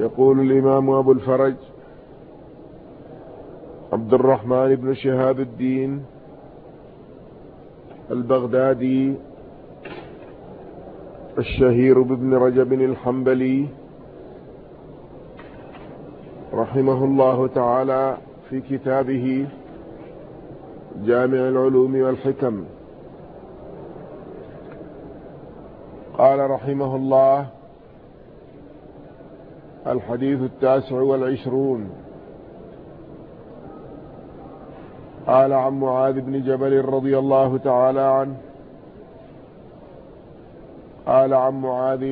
يقول الإمام أبو الفرج عبد الرحمن بن شهاب الدين البغدادي الشهير بابن رجب الحنبلي رحمه الله تعالى في كتابه جامع العلوم والحكم. قال رحمه الله الحديث التاسع والعشرون. قال عن معاذ بن جبل رضي الله تعالى عنه قال عن معاذ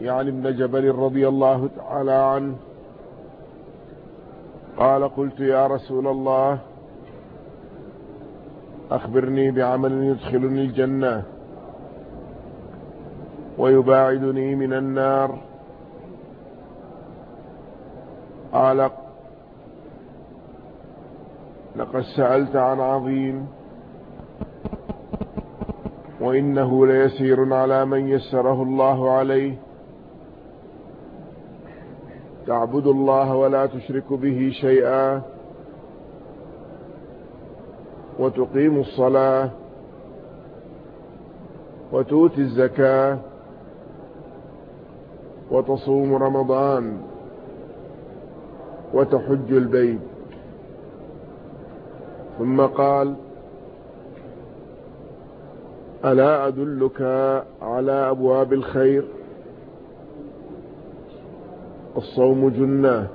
يعني ابن جبل رضي الله تعالى عنه قال قلت يا رسول الله أخبرني بعمل يدخلني الجنة ويباعدني من النار. قال لقد سألت عن عظيم وإنه ليسير على من يسره الله عليه. تعبد الله ولا تشرك به شيئا وتقيم الصلاة وتؤتي الزكاة وتصوم رمضان. وتحج البيت. ثم قال ألا أدلك على أبواب الخير؟ الصوم جنة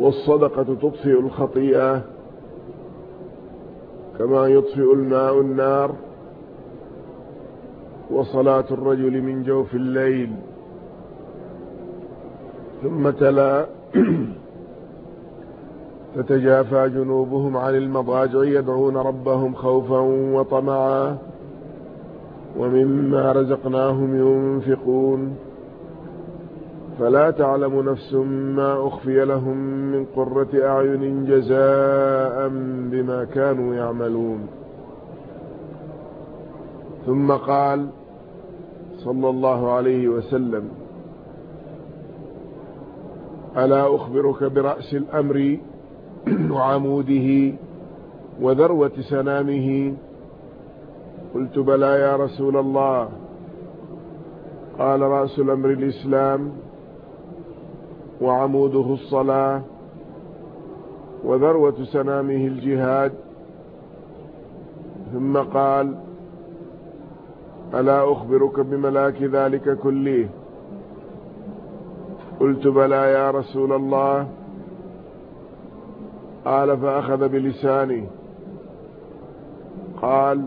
والصدقة تطفئ الخطيئة كما يطفئ الماء النار وصلاة الرجل من جوف الليل. ثم تلا تتجافى جنوبهم عن المضاجع يدعون ربهم خوفا وطمعا ومما رزقناهم ينفقون. فلا تعلم نفس ما أخفي لهم من قرة أعين جزاء بما كانوا يعملون. ثم قال صلى الله عليه وسلم ألا أخبرك برأس الأمر وعموده وذروة سنامه؟ قلت بلى يا رسول الله. قال رأس الأمر الإسلام وعموده الصلاة وذروة سنامه الجهاد. ثم قال ألا أخبرك بملاك ذلك كله؟ قلت بلى يا رسول الله. قال فأخذ بلساني. قال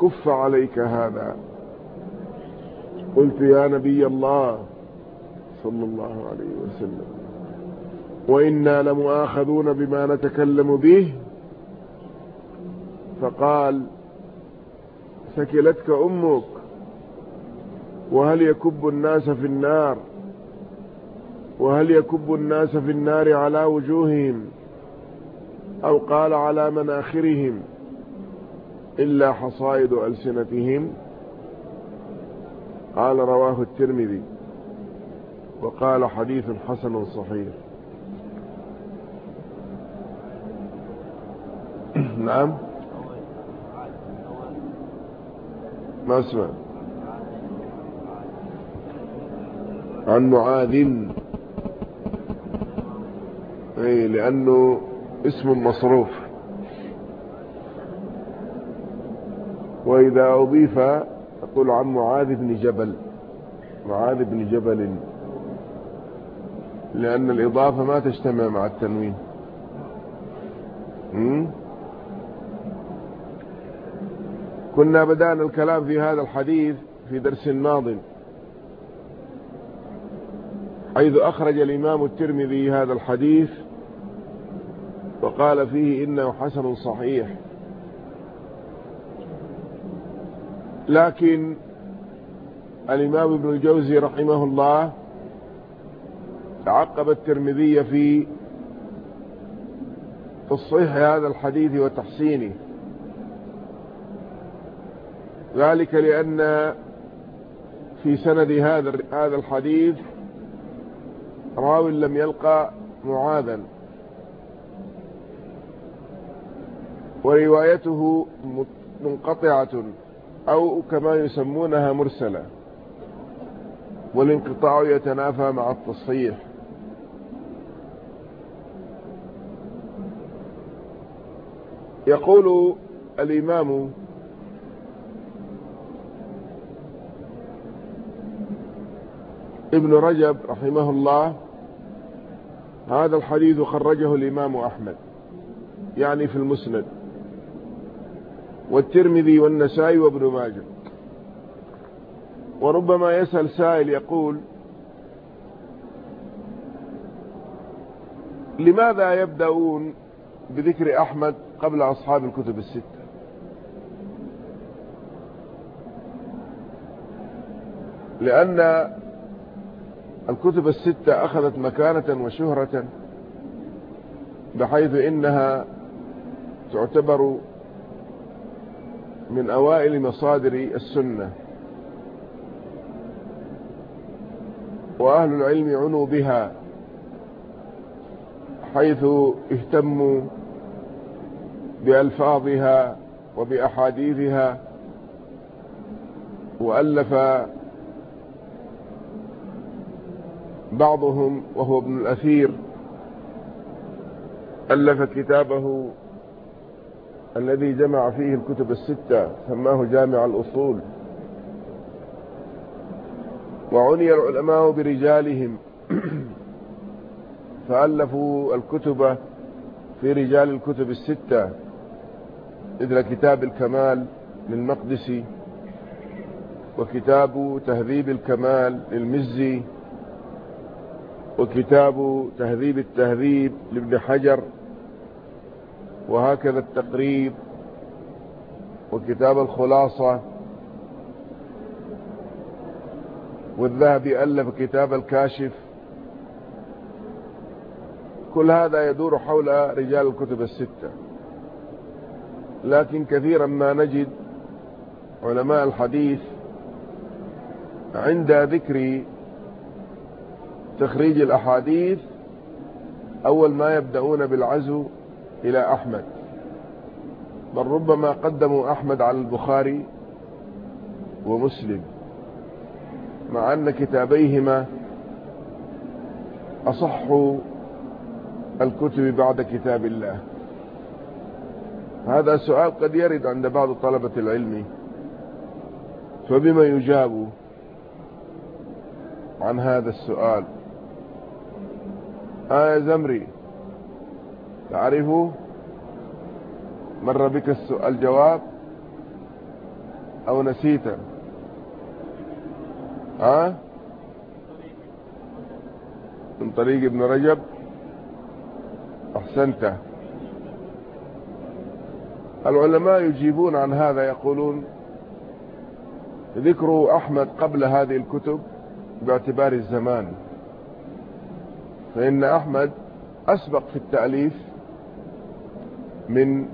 كف عليك هذا. قلت يا نبي الله صلى الله عليه وسلم. وإنا لمؤاخذون بما نتكلم به. فقال سكلتك أمك. وهل يكب الناس في النار؟ وهل يكب الناس في النار على وجوههم أو قال على مناخرهم إلا حصائد ألسنتهم؟ قال رواه الترمذي. وقال حديث حسن صحيح. نعم. ما اسمع. عن معاذ. اي لأنه اسم مصروف. وإذا أضيف تقول عن معاذ بن جبل. معاذ بن جبل. لأن الإضافة ما تجتمع مع التنوين. كنا بدأنا الكلام في هذا الحديث في درس ماض. حيث أخرج الإمام الترمذي هذا الحديث وقال فيه إنه حسن صحيح. لكن الإمام ابن الجوزي رحمه الله تعقب الترمذي في تصحيح هذا الحديث وتحسينه. ذلك لأن في سند هذا هذا الحديث راو لم يلقى معاذا. وروايته منقطعة أو كما يسمونها مرسلة والانقطاع يتنافى مع التصحيح. يقول الإمام ابن رجب رحمه الله هذا الحديث خرجه الإمام أحمد يعني في المسند. والترمذي والنسائي وابن ماجه. وربما يسأل سائل يقول لماذا يبدأون بذكر أحمد قبل أصحاب الكتب الستة؟ لأن الكتب الستة أخذت مكانة وشهرة بحيث إنها تعتبر من أوائل مصادر السنة. وأهل العلم عنوا بها حيث اهتموا بألفاظها وبأحاديثها وألف بعضهم وهو ابن الأثير ألف كتابه الذي جمع فيه الكتب الستة سماه جامع الأصول. وعني العلماء برجالهم. فألفوا الكتب في رجال الكتب الستة. مثل كتاب الكمال للمقدسي وكتاب تهذيب الكمال للمزي وكتاب تهذيب التهذيب لابن حجر. وهكذا التقريب وكتاب الخلاصة والذهبي ألف كتاب الكاشف كل هذا يدور حول رجال الكتب الستة. لكن كثيرا ما نجد علماء الحديث عند ذكر تخريج الأحاديث أول ما يبدأون بالعزو إلى أحمد. بل ربما قدموا أحمد على البخاري ومسلم مع أن كتابيهما أصح الكتب بعد كتاب الله. هذا سؤال قد يرد عند بعض طلبة العلم فبما يجاب عن هذا السؤال؟ آية زمري. تعرفه؟ مر بك الجواب أو نسيته ها؟ من طريق ابن رجب؟ أحسنت. العلماء يجيبون عن هذا يقولون ذكر أحمد قبل هذه الكتب باعتبار الزمان فإن أحمد أسبق في التأليف من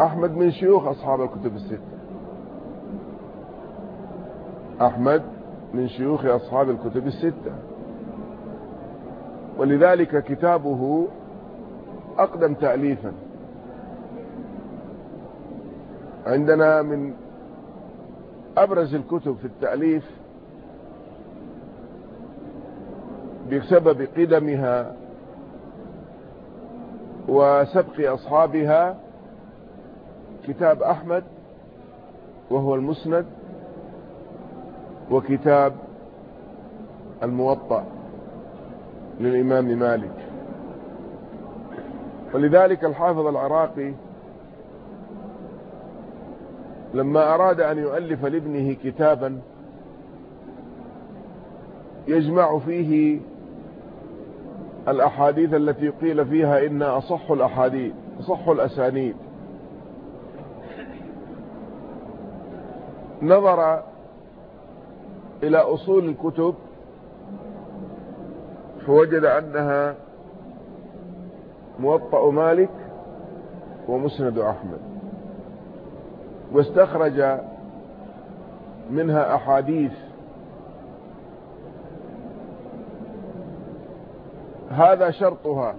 أحمد من شيوخ أصحاب الكتب الستة. أحمد من شيوخ أصحاب الكتب الستة. ولذلك كتابه أقدم تأليفا. عندنا من أبرز الكتب في التأليف بسبب قدمها وسبق أصحابها كتاب أحمد وهو المسند وكتاب الموطأ للإمام مالك. ولذلك الحافظ العراقي لما أراد أن يؤلف لابنه كتابا يجمع فيه الأحاديث التي قيل فيها إن أصح الأحاديث أصح الأسانيد. نظر إلى أصول الكتب فوجد أنها موطأ مالك ومسند أحمد. واستخرج منها أحاديث هذا شرطها.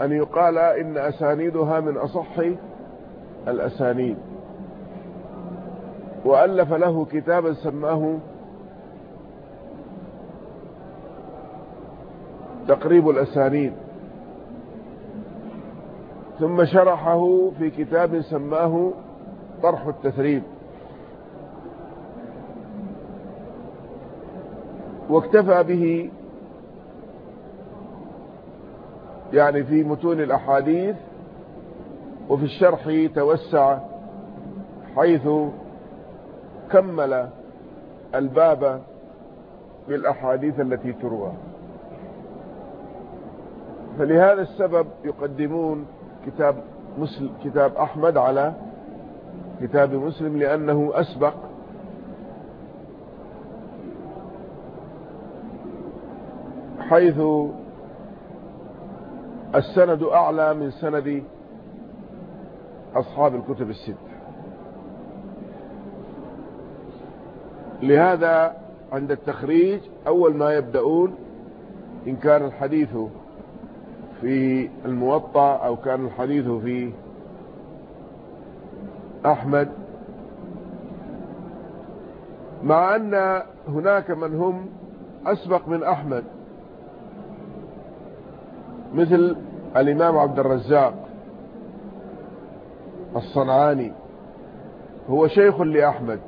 أن يقال إن أسانيدها من أصح الأسانيد. وألف له كتابا سماه تقريب الأسانيد. ثم شرحه في كتاب سماه طرح التثريب. واكتفى به يعني في متون الأحاديث وفي الشرح توسع حيث كمل الباب بالأحاديث التي تروى. فلهذا السبب يقدمون كتاب مسلم كتاب أحمد على كتاب مسلم لأنه أسبق. حيث السند أعلى من سند أصحاب الكتب الست لهذا عند التخريج أول ما يبدأون إن كان الحديث في الموطأ أو كان الحديث في أحمد مع أن هناك من هم أسبق من أحمد. مثل الإمام عبد الرزاق الصنعاني هو شيخ لأحمد.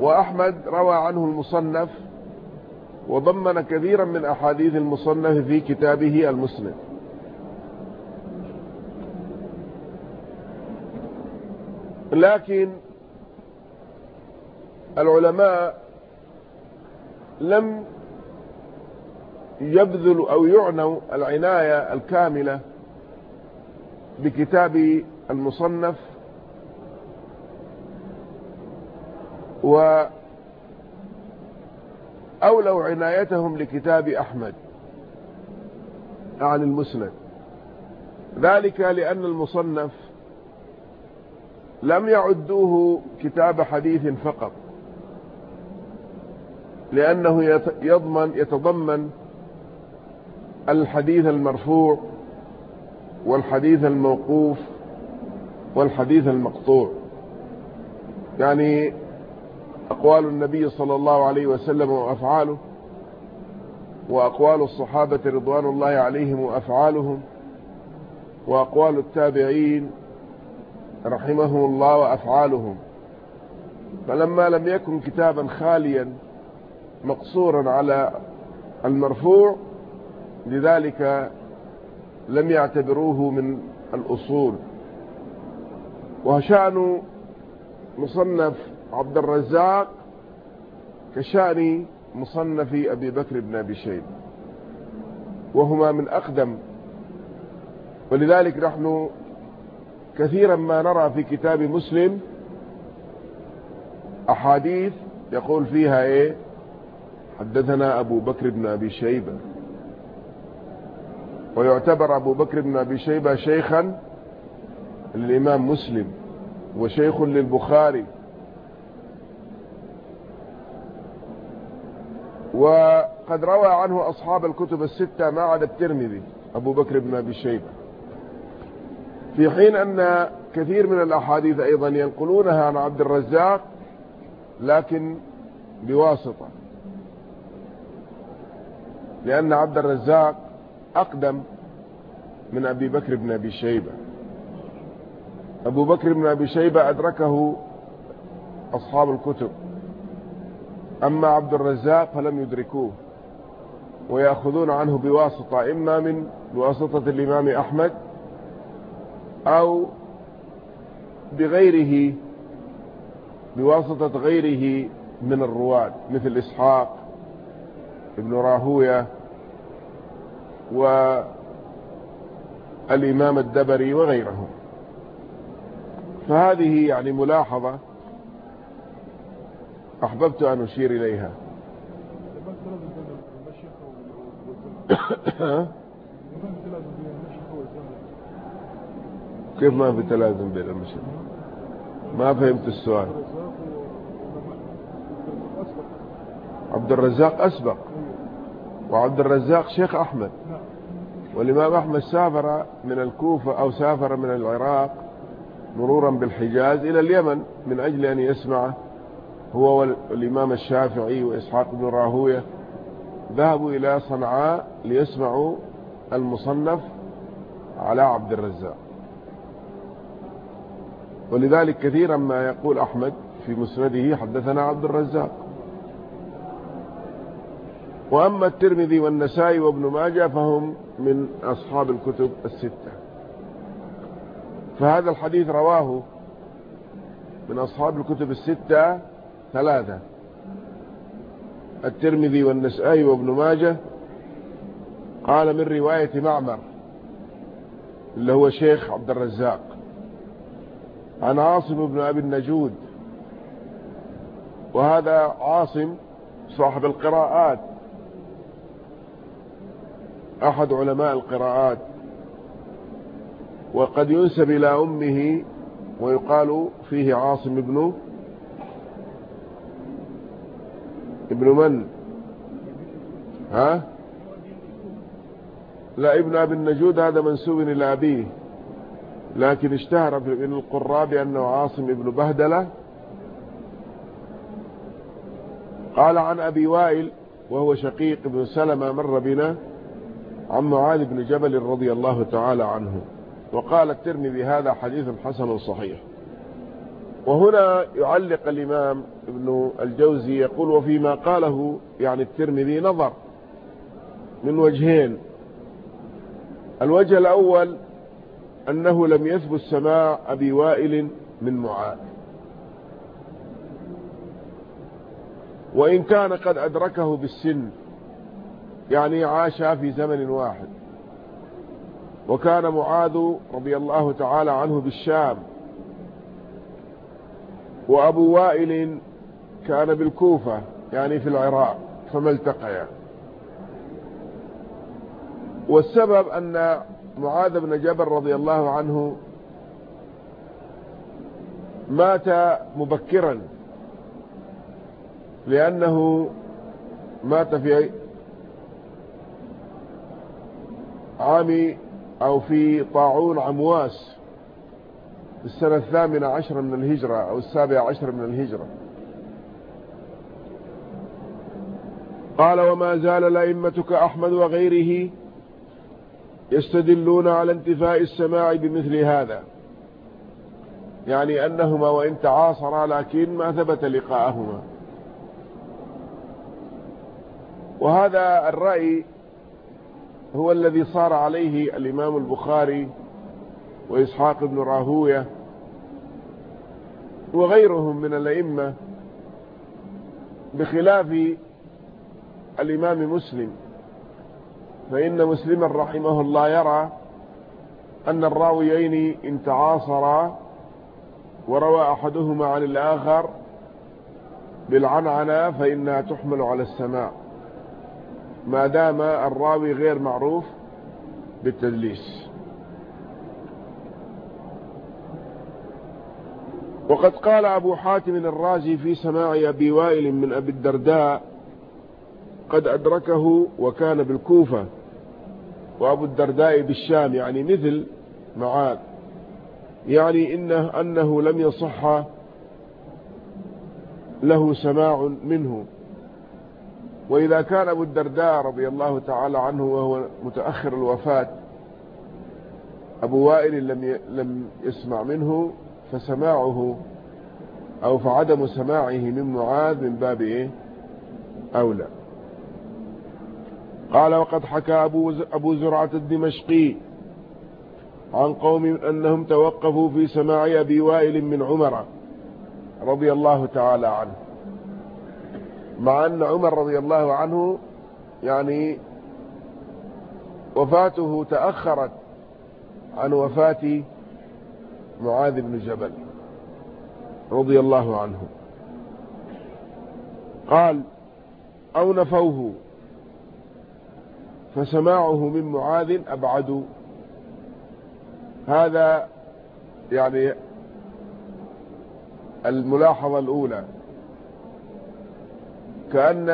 وأحمد روى عنه المصنف وضمن كثيرا من أحاديث المصنف في كتابه المسند. لكن العلماء لم يبذل أو يعنوا العناية الكاملة بكتاب المصنف و أولوا عنايتهم لكتاب أحمد عن المسند. ذلك لأن المصنف لم يعدوه كتاب حديث فقط لأنه يضمن يتضمن الحديث المرفوع والحديث الموقوف والحديث المقطوع. يعني أقوال النبي صلى الله عليه وسلم وأفعاله وأقوال الصحابة رضوان الله عليهم وأفعالهم وأقوال التابعين رحمهم الله وأفعالهم. فلما لم يكن كتابا خاليا مقصورا على المرفوع لذلك لم يعتبروه من الأصول. وشأن مصنف عبد الرزاق كشأن مصنف أبي بكر بن أبي شيب وهما من أقدم. ولذلك نحن كثيرا ما نرى في كتاب مسلم أحاديث يقول فيها إيه؟ حدثنا أبو بكر بن أبي شيبة. ويعتبر أبو بكر بن أبي شيبة شيخا للإمام مسلم وشيخ للبخاري. وقد روى عنه أصحاب الكتب الستة ما عدا الترمذي أبو بكر بن أبي شيبة. في حين أن كثير من الأحاديث أيضا ينقلونها عن عبد الرزاق لكن بواسطة. لأن عبد الرزاق أقدم من أبي بكر بن أبي شيبة. أبو بكر بن أبي شيبة أدركه أصحاب الكتب. أما عبد الرزاق فلم يدركوه ويأخذون عنه بواسطة إما من بواسطة الإمام أحمد أو بغيره بواسطة غيره من الرواة مثل إسحاق ابن راهوية والإمام الدبري وغيرهم فهذه يعني ملاحظة أحببت أن أشير إليها. كيف ما في تلازم بين المشي ما فهمت السؤال. عبد الرزاق أسبق. وعبد الرزاق شيخ أحمد. والإمام أحمد سافر من الكوفة أو سافر من العراق مرورا بالحجاز إلى اليمن من أجل أن يسمع هو والإمام الشافعي وإسحاق بن راهوية. ذهبوا إلى صنعاء ليسمعوا المصنف على عبد الرزاق. ولذلك كثيرا ما يقول أحمد في مسنده حدثنا عبد الرزاق. وأما الترمذي والنسائي وابن ماجه فهم من أصحاب الكتب الستة. فهذا الحديث رواه من أصحاب الكتب الستة ثلاثة. الترمذي والنسائي وابن ماجه. قال من رواية معمر اللي هو شيخ عبد الرزاق. عن عاصم بن أبي النجود. وهذا عاصم صاحب القراءات. أحد علماء القراءات وقد ينسب إلى أمه ويقال فيه عاصم ابن ابن من؟ ها؟ لا ابن أبي النجود هذا منسوب إلى أبيه لكن اشتهر من القراء بأنه عاصم ابن بهدلة. قال عن أبي وائل وهو شقيق بن سلمة مر بنا عن معاذ بن جبل رضي الله تعالى عنه وقال الترمذي هذا حديث حسن صحيح. وهنا يعلق الإمام ابن الجوزي يقول وفيما قاله يعني الترمذي نظر من وجهين. الوجه الأول أنه لم يثبت سماع أبي وائل من معاذ. وإن كان قد أدركه بالسن يعني عاش في زمن واحد. وكان معاذ رضي الله تعالى عنه بالشام. وأبو وائل كان بالكوفة يعني في العراق فما التقيا. والسبب أن معاذ بن جبل رضي الله عنه مات مبكرا لأنه مات في عام أو في طاعون عمواس في السنة الثامنة عشر من الهجرة أو السابعة عشر من الهجرة. قال وما زال لائمتك أحمد وغيره يستدلون على انتفاء السماع بمثل هذا يعني أنهما وإن تعاصرا لكن ما ثبت لقاءهما. وهذا الرأي هو الذي صار عليه الإمام البخاري وإسحاق بن راهوية وغيرهم من الأئمة بخلاف الإمام مسلم. فإن مسلما رحمه الله يرى أن الراويين إن تعاصرا وروى أحدهما عن الآخر بالعنعنة فإنها تحمل على السماع. ما دام الراوي غير معروف بالتدليس. وقد قال أبو حاتم الرازي في سماع أبي وائل من أبي الدرداء قد أدركه وكان بالكوفة وأبو الدرداء بالشام يعني مثل معاذ. يعني إنه أنه لم يصح له سماع منه. وإذا كان أبو الدرداء رضي الله تعالى عنه وهو متأخر الوفاة أبو وائل لم لم يسمع منه فسماعه أو فعدم سماعه من معاذ من باب إيه؟ أولى. قال وقد حكى أبو, أبو زرعة الدمشقي عن قوم أنهم توقفوا في سماع أبي وائل من عمر رضي الله تعالى عنه. مع أن عمر رضي الله عنه يعني وفاته تأخرت عن وفاة معاذ بن جبل رضي الله عنه. قال أو نفوه فسماعه من معاذ أبعد. هذا يعني الملاحظة الأولى. كأن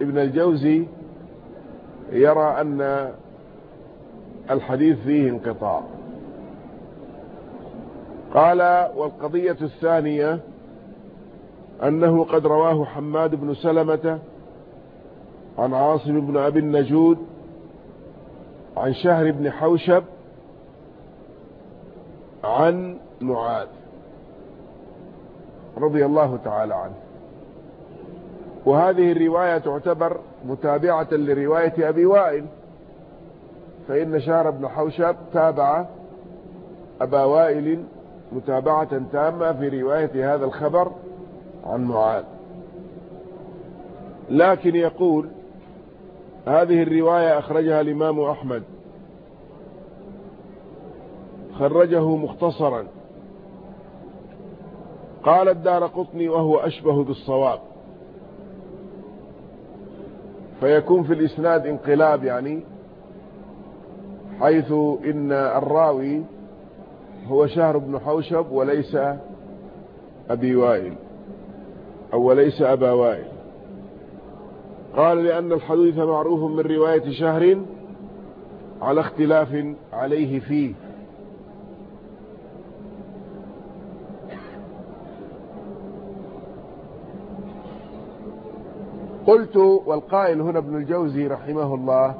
ابن الجوزي يرى أن الحديث فيه انقطاع. قال والقضية الثانية أنه قد رواه حماد بن سلمة عن عاصم بن أبي النجود عن شهر بن حوشب عن معاذ رضي الله تعالى عنه. وهذه الرواية تعتبر متابعة لرواية أبي وائل فإن شهر بن حوشب تابع أبا وائل متابعة تامة في رواية هذا الخبر عن معاذ. لكن يقول هذه الرواية أخرجها الإمام أحمد. خرجه مختصرا. قال الدار قطني وهو أشبه بالصواب. فيكون في الإسناد انقلاب يعني حيث إن الراوي هو شهر بن حوشب وليس أبي وائل أو وليس أبا وائل. قال لأن الحديث معروف من رواية شهر على اختلاف عليه فيه. قلت والقائل هنا ابن الجوزي رحمه الله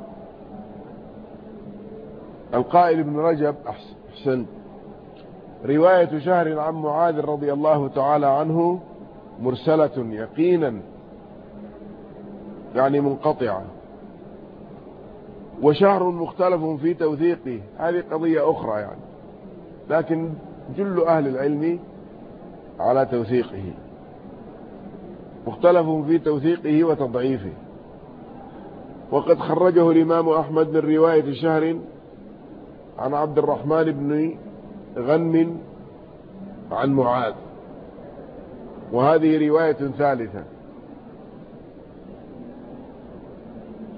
القائل ابن رجب أحسن. رواية شهر عن معاذ رضي الله تعالى عنه مرسلة يقينا يعني منقطعة. وشهر مختلف في توثيقه هذه قضية أخرى يعني لكن جل أهل العلم على توثيقه. مختلف في توثيقه وتضعيفه. وقد خرجه الإمام أحمد من رواية شهر عن عبد الرحمن بن غنم عن معاذ. وهذه رواية ثالثة.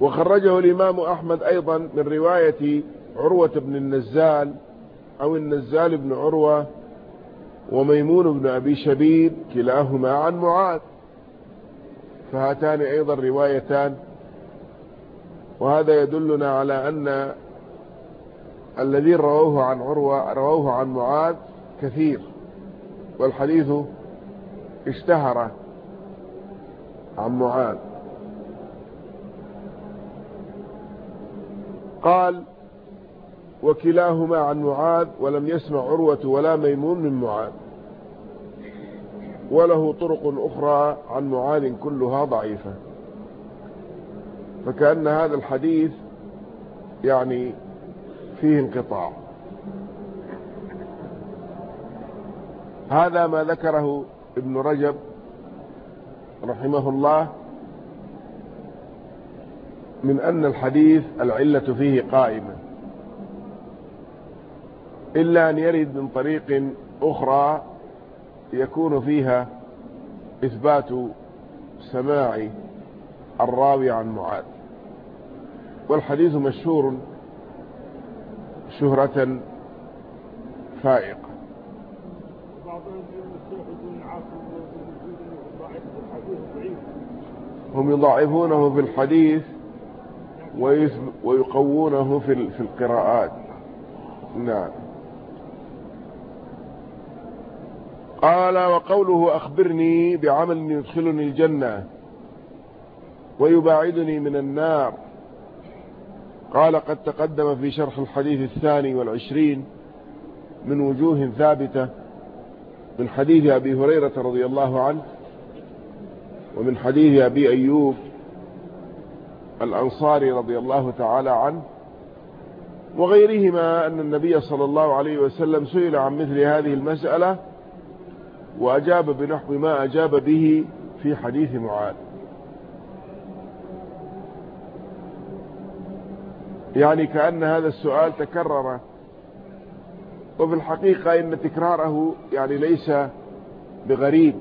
وخرجه الإمام أحمد أيضا من رواية عروة بن النزال أو النزال بن عروة وميمون بن أبي شبيب كلاهما عن معاذ. فهاتان أيضا روايتان وهذا يدلنا على أن الذين رووه عن عروة رووه عن معاذ كثير والحديث اشتهر عن معاذ. قال وكلاهما عن معاذ ولم يسمع عروة ولا ميمون من معاذ. وله طرق أخرى عن معاذ كلها ضعيفة. فكأن هذا الحديث يعني فيه انقطاع. هذا ما ذكره ابن رجب رحمه الله من أن الحديث العلة فيه قائمة. إلا أن يرد من طريق أخرى يكون فيها إثبات سماع الراوي عن معاذ. والحديث مشهور شهرة فائقة. هم يضاعفونه في الحديث ويقوونه في القراءات. نعم. قال وقوله أخبرني بعمل يدخلني الجنة ويباعدني من النار. قال قد تقدم في شرح الحديث الثاني والعشرين من وجوه ثابتة من حديث أبي هريرة رضي الله عنه ومن حديث أبي أيوب الأنصاري رضي الله تعالى عنه وغيرهما أن النبي صلى الله عليه وسلم سئل عن مثل هذه المسألة وأجاب بنحو ما أجاب به في حديث معاذ. يعني كأن هذا السؤال تكرر. وفي الحقيقة إن تكراره يعني ليس بغريب.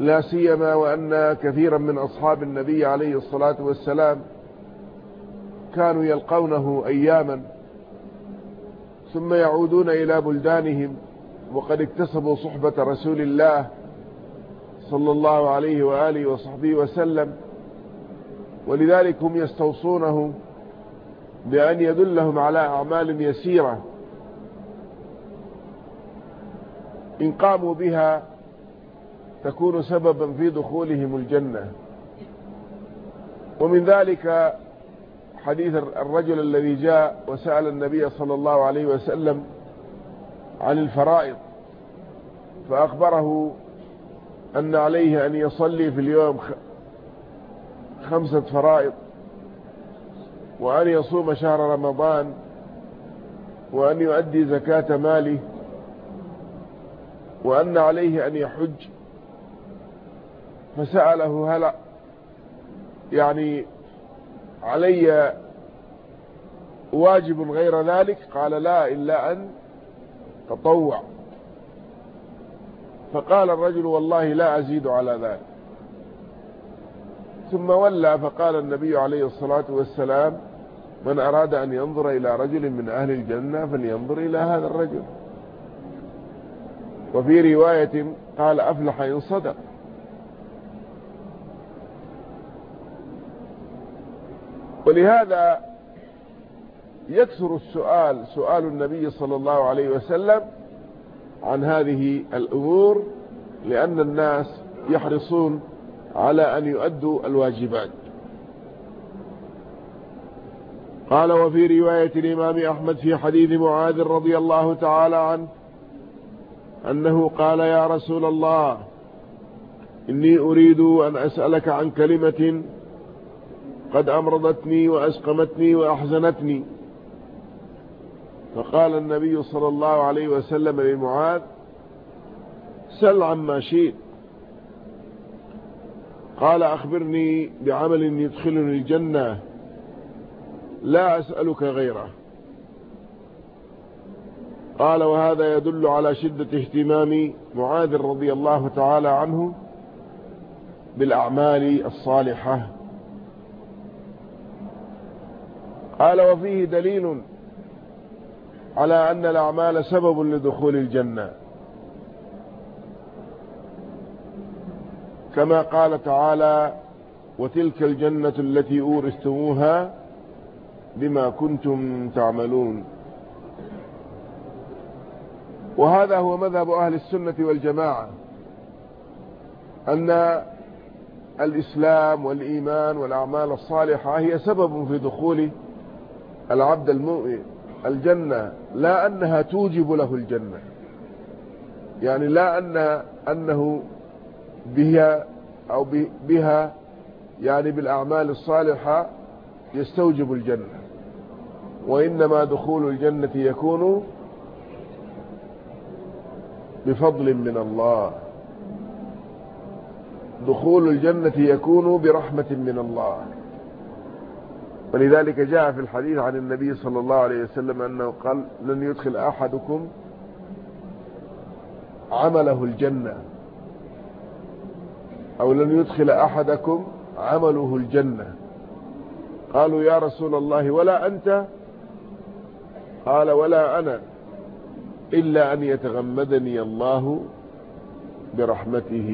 لا سيما وأن كثيرا من أصحاب النبي عليه الصلاة والسلام كانوا يلقونه أياما ثم يعودون إلى بلدانهم وقد اكتسبوا صحبة رسول الله صلى الله عليه وآله وصحبه وسلم ولذلك هم يستوصونه بأن يدلهم على أعمال يسيرة إن قاموا بها تكون سببا في دخولهم الجنة. ومن ذلك حديث الرجل الذي جاء وسأل النبي صلى الله عليه وسلم عن الفرائض فأخبره أن عليه أن يصلي في اليوم خمسة فرائض وأن يصوم شهر رمضان وأن يؤدي زكاة ماله وأن عليه أن يحج. فسأله هل يعني علي واجب غير ذلك؟ قال لا إلا أن تطوع. فقال الرجل والله لا أزيد على ذلك. ثم ولى فقال النبي عليه الصلاة والسلام من أراد أن ينظر إلى رجل من أهل الجنة فلينظر إلى هذا الرجل. وفي رواية قال أفلح إن صدق. ولهذا يكثر السؤال سؤال النبي صلى الله عليه وسلم عن هذه الأمور لأن الناس يحرصون على أن يؤدوا الواجبات. قال وفي رواية الإمام أحمد في حديث معاذ رضي الله تعالى عنه أنه قال يا رسول الله إني أريد أن أسألك عن كلمة قد أمرضتني وأسقمتني وأحزنتني. فقال النبي صلى الله عليه وسلم لمعاذ سل عما شئت. قال أخبرني بعمل يدخلني الجنة لا أسألك غيره. قال وهذا يدل على شدة اهتمام معاذ رضي الله تعالى عنه بالأعمال الصالحة. قال وفيه دليل على أن الأعمال سبب لدخول الجنة. كما قال تعالى وتلك الجنة التي أورثتموها بما كنتم تعملون. وهذا هو مذهب أهل السنة والجماعة أن الإسلام والإيمان والأعمال الصالحة هي سبب في دخول العبد المؤمن. الجنة لا أنها توجب له الجنة. يعني لا أن أنه بها أو بها يعني بالأعمال الصالحة يستوجب الجنة. وإنما دخول الجنة يكون بفضل من الله. دخول الجنة يكون برحمة من الله. ولذلك جاء في الحديث عن النبي صلى الله عليه وسلم أنه قال لن يدخل أحدكم عمله الجنة أو لن يدخل أحدكم عمله الجنة. قالوا يا رسول الله ولا أنت؟ قال ولا أنا إلا أن يتغمدني الله برحمته.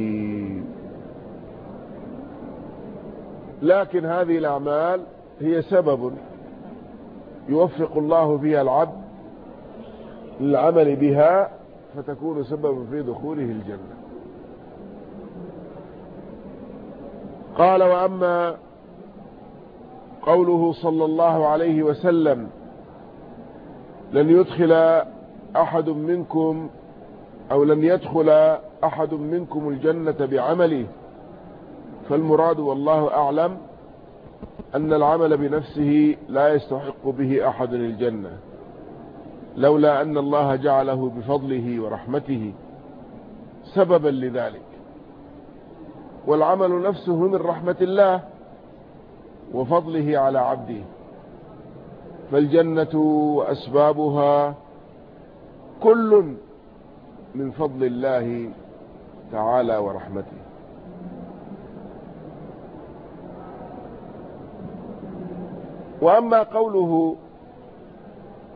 لكن هذه الأعمال هي سبب يوفق الله فيها العبد للعمل بها فتكون سببا في دخوله الجنة. قال وأما قوله صلى الله عليه وسلم لن يدخل أحد منكم أو لن يدخل أحد منكم الجنة بعمله فالمراد والله أعلم أن العمل بنفسه لا يستحق به أحد الجنة لولا أن الله جعله بفضله ورحمته سببا لذلك. والعمل نفسه من رحمة الله وفضله على عبده. فالجنة وأسبابها كل من فضل الله تعالى ورحمته. وأما قوله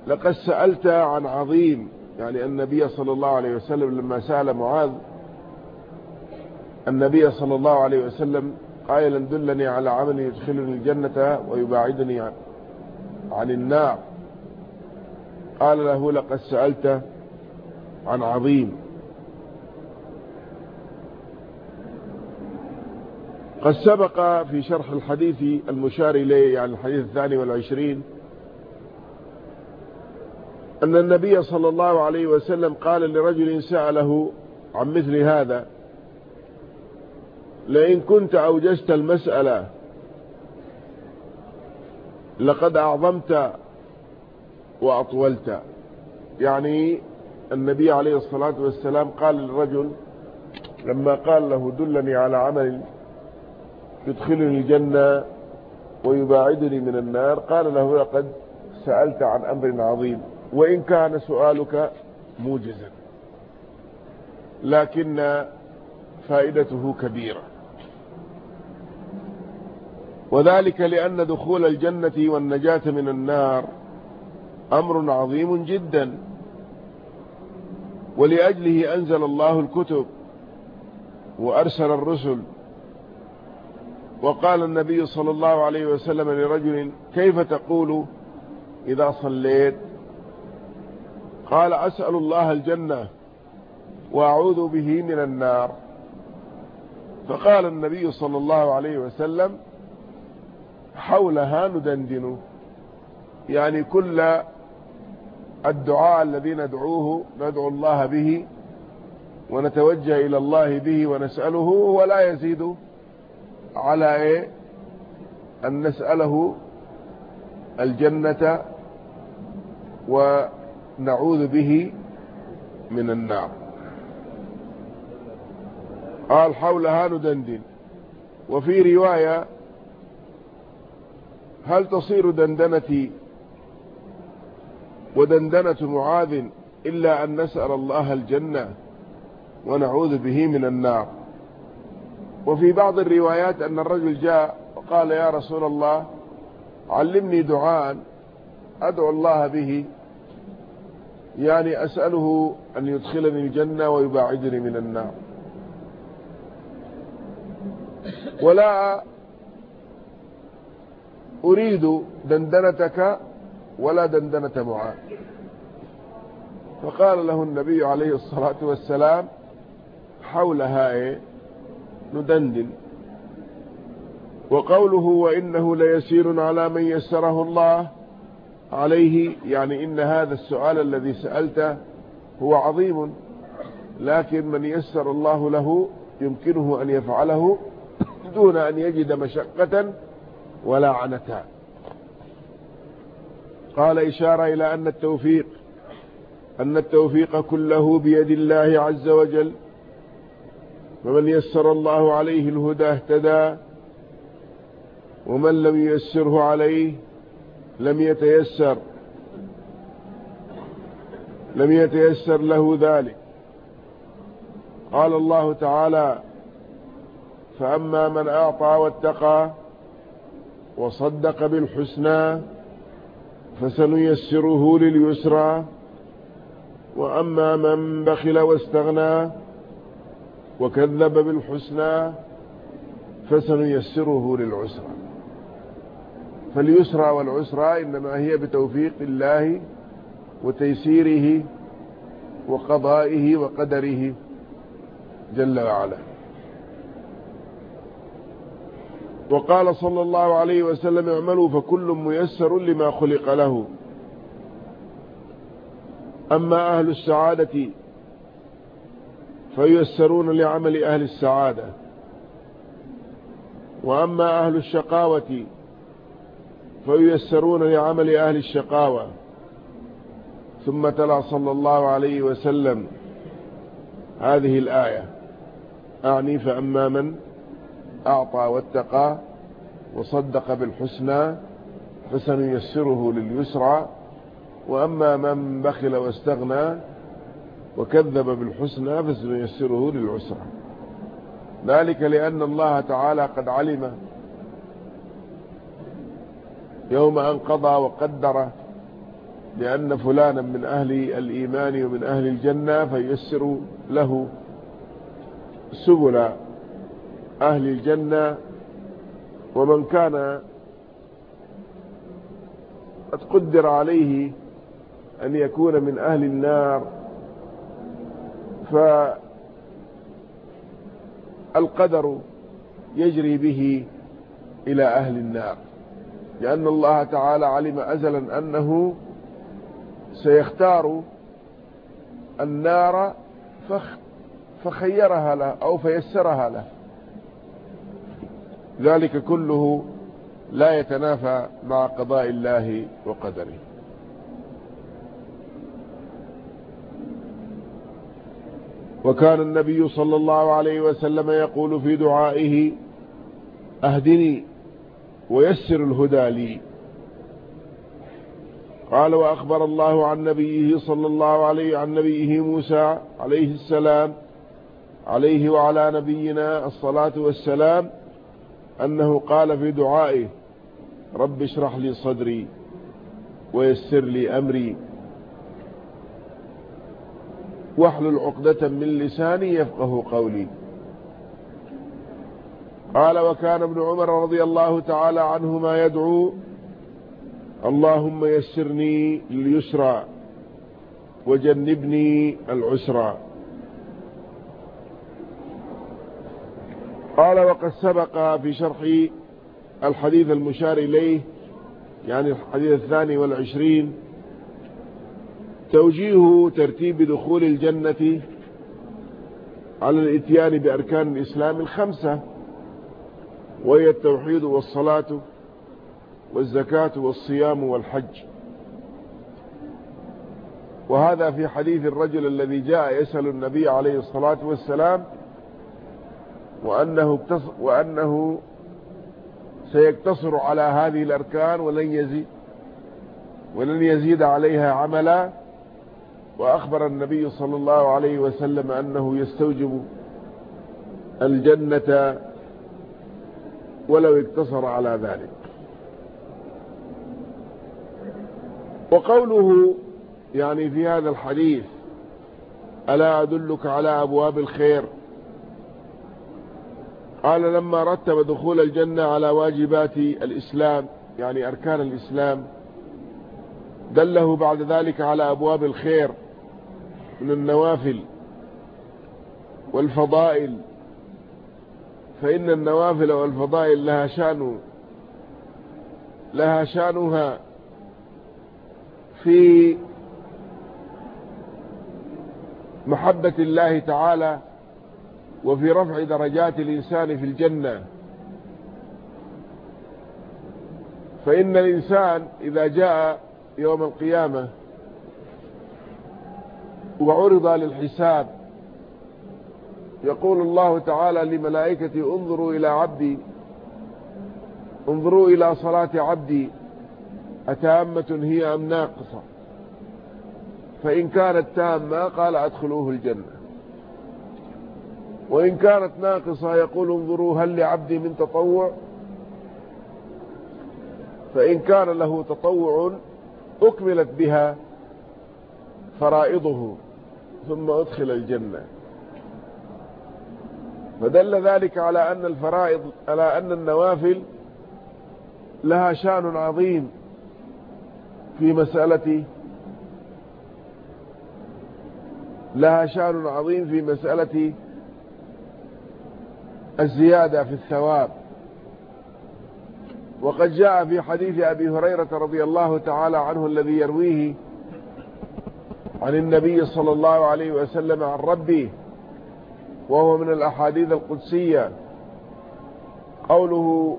لقد سألت عن عظيم يعني النبي صلى الله عليه وسلم لما سأل معاذ النبي صلى الله عليه وسلم قائلا دلني على عمل يدخلني الجنة ويباعدني عن النار. قال له لقد سألت عن عظيم. قد سبق في شرح الحديث المشار إليه يعني الحديث الثاني والعشرين أن النبي صلى الله عليه وسلم قال لرجل سأله عن مثل هذا لئن كنت أوجزت المسألة لقد أعظمت وأطولت. يعني النبي عليه الصلاة والسلام قال للرجل لما قال له دلني على عمل يدخلني الجنة ويباعدني من النار. قال له لقد سألت عن أمر عظيم وإن كان سؤالك موجزا لكن فائدته كبيرة. وذلك لأن دخول الجنة والنجاة من النار أمر عظيم جدا. ولأجله أنزل الله الكتب وأرسل الرسل وقال النبي صلى الله عليه وسلم لرجل كيف تقول إذا صليت؟ قال أسأل الله الجنة وأعوذ به من النار. فقال النبي صلى الله عليه وسلم حولها ندندن. يعني كل الدعاء الذي ندعوه ندعو الله به ونتوجه إلى الله به ونسأله ولا يزيد على إيه؟ أن نسأله الجنة ونعوذ به من النار. قال حولها ندندن وفي رواية هل تصير دندنتي ودندنة معاذ إلا أن نسأل الله الجنة ونعوذ به من النار؟ وفي بعض الروايات أن الرجل جاء وقال يا رسول الله علمني دعاء أدعو الله به يعني أسأله أن يدخلني الجنة ويباعدني من النار. ولا أريد دندنتك ولا دندنة معاذ. فقال له النبي عليه الصلاة والسلام حولها إيه؟ ندندن. وقوله وإنه ليسير على من يسره الله عليه يعني إن هذا السؤال الذي سألته هو عظيم لكن من يسر الله له يمكنه أن يفعله دون أن يجد مشقة ولا عنتان قال إشارة إلى أن التوفيق أن التوفيق كله بيد الله عز وجل. فمن يسر الله عليه الهدى اهتدى ومن لم ييسره عليه لم يتيسر لم يتيسر له ذلك. قال الله تعالى فأما من أعطى واتقى وصدق بالحسنى فسنيسره لليسرى وأما من بخل واستغنى وكذب بالحسنى فسنيسره للعسرى. فاليسرى والعسرى إنما هي بتوفيق الله وتيسيره وقضائه وقدره جل وعلا. وقال صلى الله عليه وسلم اعملوا فكل ميسر لما خلق له. أما أهل السعادة فييسرون لعمل أهل السعادة. وأما أهل الشقاوة فييسرون لعمل أهل الشقاوة. ثم تلا صلى الله عليه وسلم هذه الآية أعني فأما من أعطى واتقى وصدق بالحسنى فسنيسره لليسرى وأما من بخل واستغنى وكذب بالحسنى فسنيسره للعسرى. ذلك لأن الله تعالى قد علم يوم أن قضى وقدر لأن فلانا من أهل الإيمان ومن أهل الجنة فيسر له سبل أهل الجنة. ومن كان قد قدر عليه أن يكون من أهل النار فالقدر يجري به إلى أهل النار لأن الله تعالى علم أزلا أنه سيختار النار فخيرها له أو فيسرها له. ذلك كله لا يتنافى مع قضاء الله وقدره. وكان النبي صلى الله عليه وسلم يقول في دعائه أهدني ويسر الهدى لي. قال وأخبر الله عن نبيه صلى الله عليه عن نبيه موسى عليه السلام عليه وعلى نبينا الصلاة والسلام أنه قال في دعائه رب اشرح لي صدري ويسر لي أمري. واحلل عقدة من لساني يفقه قولي. قال وكان ابن عمر رضي الله تعالى عنهما يدعو اللهم يسرني لليسرى وجنبني العسرى. قال وقد سبق في شرح الحديث المشار إليه يعني الحديث الثاني والعشرين توجيه ترتيب دخول الجنة على الإتيان بأركان الإسلام الخمسة وهي التوحيد والصلاة والزكاة والصيام والحج. وهذا في حديث الرجل الذي جاء يسأل النبي عليه الصلاة والسلام وأنه, وأنه سيقتصر على هذه الأركان ولن يزيد ولن يزيد عليها عملا. وأخبر النبي صلى الله عليه وسلم أنه يستوجب الجنة ولو اقتصر على ذلك. وقوله يعني في هذا الحديث ألا أدلك على أبواب الخير؟ قال لما رتب دخول الجنة على واجبات الإسلام يعني أركان الإسلام دله بعد ذلك على أبواب الخير. من النوافل والفضائل فإن النوافل والفضائل لها شأن لها شأنها في محبة الله تعالى وفي رفع درجات الإنسان في الجنة. فإن الإنسان إذا جاء يوم القيامة وعرض للحساب. يقول الله تعالى لملائكة انظروا إلى عبدي. انظروا إلى صلاة عبدي. أتامة هي أم ناقصة؟ فإن كانت تامة قال أدخلوه الجنة. وإن كانت ناقصة يقول انظروا هل لعبدي من تطوع؟ فإن كان له تطوع أكملت بها فرائضه. ثم أدخل الجنة. فدل ذلك على أن الفرائض على أن النوافل لها شأن عظيم في مسألة لها شأن عظيم في مسألة الزيادة في الثواب. وقد جاء في حديث أبي هريرة رضي الله تعالى عنه الذي يرويه عن النبي صلى الله عليه وسلم عن ربه وهو من الأحاديث القدسية. قوله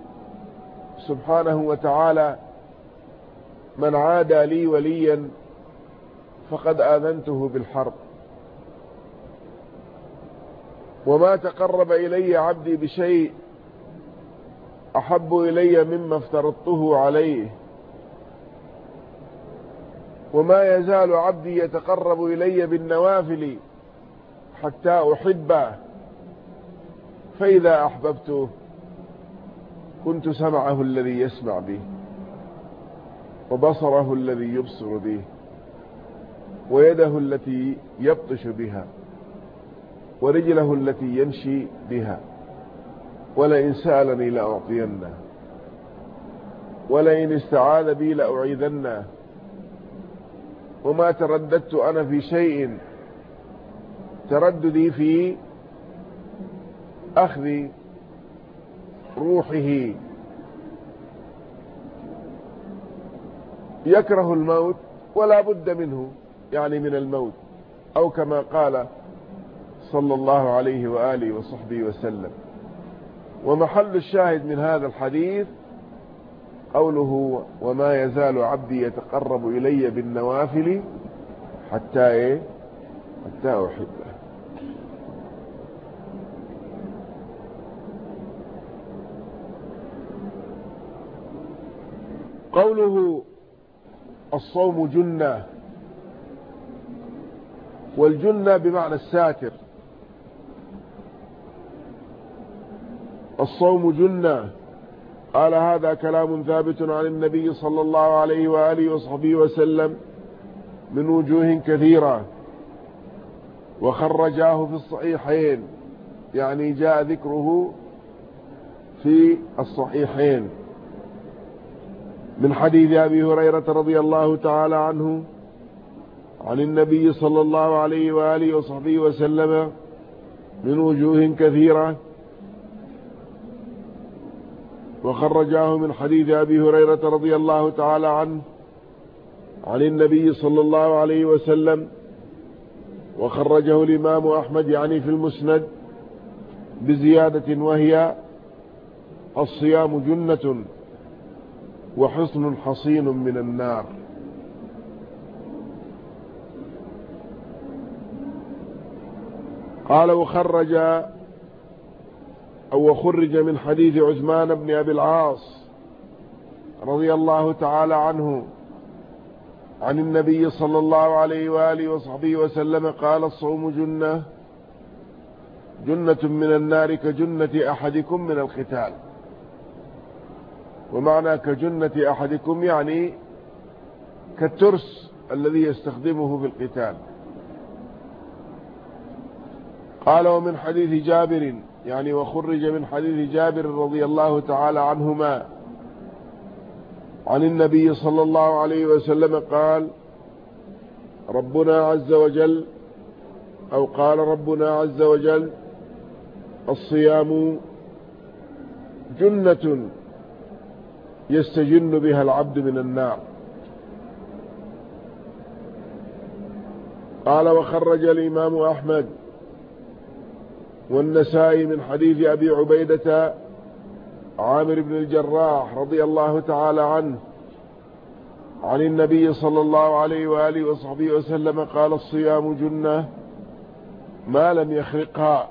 سبحانه وتعالى من عادى لي وليا فقد آذنته بالحرب. وما تقرب إلي عبدي بشيء أحب إلي مما افترضته عليه. وما يزال عبدي يتقرب إلي بالنوافل حتى أحبه. فإذا أحببته كنت سمعه الذي يسمع به وبصره الذي يبصر به ويده التي يبطش بها ورجله التي يمشي بها. ولئن سألني لأعطينه. ولئن استعاذ بي لأعيذنه. وما ترددت أنا في شيء. ترددي في أخذ روحه. يكره الموت ولا بد منه يعني من الموت أو كما قال صلى الله عليه وآله وصحبه وسلم. ومحل الشاهد من هذا الحديث قوله وما يزال عبدي يتقرب إلي بالنوافل حتى إيه؟ حتى أحبه. قوله الصوم جنة والجنة بمعنى الساتر. الصوم جنة قال هذا كلام ثابت عن النبي صلى الله عليه وآله وصحبه وسلم من وجوه كثيرة. وخرجاه في الصحيحين يعني جاء ذكره في الصحيحين. من حديث أبي هريرة رضي الله تعالى عنه عن النبي صلى الله عليه وآله وصحبه وسلم من وجوه كثيرة. وخرجاه من حديث أبي هريرة رضي الله تعالى عنه عن النبي صلى الله عليه وسلم وخرجه الإمام أحمد يعني في المسند بزيادة وهي الصيام جنة وحصن حصين من النار. قال وخرج أو وخرج من حديث عثمان بن أبي العاص رضي الله تعالى عنه عن النبي صلى الله عليه وآله وصحبه وسلم قال الصوم جنة جنة من النار كجنة أحدكم من القتال. ومعنى كجنة أحدكم يعني كالترس الذي يستخدمه في القتال قال ومن حديث جابر يعني وخرج من حديث جابر رضي الله تعالى عنهما عن النبي صلى الله عليه وسلم قال ربنا عز وجل أو قال ربنا عز وجل الصيام جنة يستجن بها العبد من النار. قال وخرج الإمام أحمد والنسائي من حديث أبي عبيدة عامر بن الجراح رضي الله تعالى عنه عن النبي صلى الله عليه وآله وصحبه وسلم قال الصيام جنة ما لم يخرقها